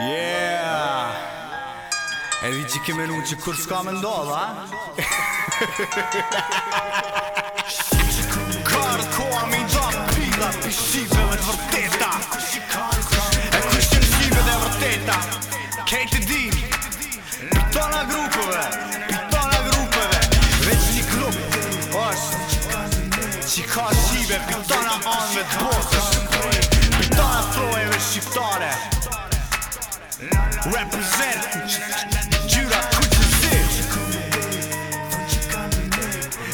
Yeah. Edhi që ke menu që kur s'ka me ndo, dha? Kërë ko a mi nda në pila Ti dhe vërteta E ku shqen shive dhe vërteta Kej të di Pitona grupëve Pitona grupëve Vec një klub është Qika shive Pitona onve të botës Pitona represent Judah, kujtë të zirë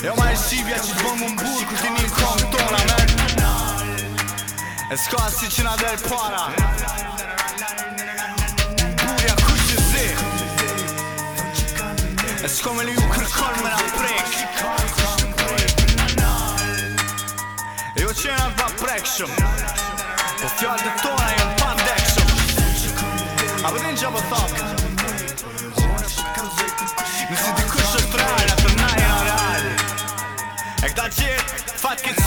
Jo ma e shqibja që të bëmë më mburë Kur ti një kronë tona, men E s'ka si që nga dhej para Burja, kujtë të zirë E s'ka me li u kërkonë me nga prekë Jo që nga dhe prekëshëm Po fjallë të tona, A përdi që më thakë Nësi të kush është të rarë, atë në e në E këta qërë, fatë këtë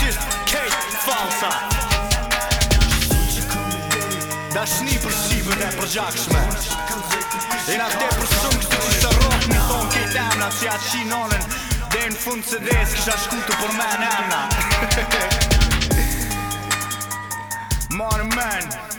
qërë, këtë falësa Da shni për shqipën e për gjakëshme E në te për shumë këtë që të rohë Në thonë kejtë emna, që atë qinë onën Dhe në fundë së desë, kësha shkutu për men emna Mërë men